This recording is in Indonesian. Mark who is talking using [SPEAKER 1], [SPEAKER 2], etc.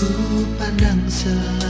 [SPEAKER 1] Ku pandang selalu.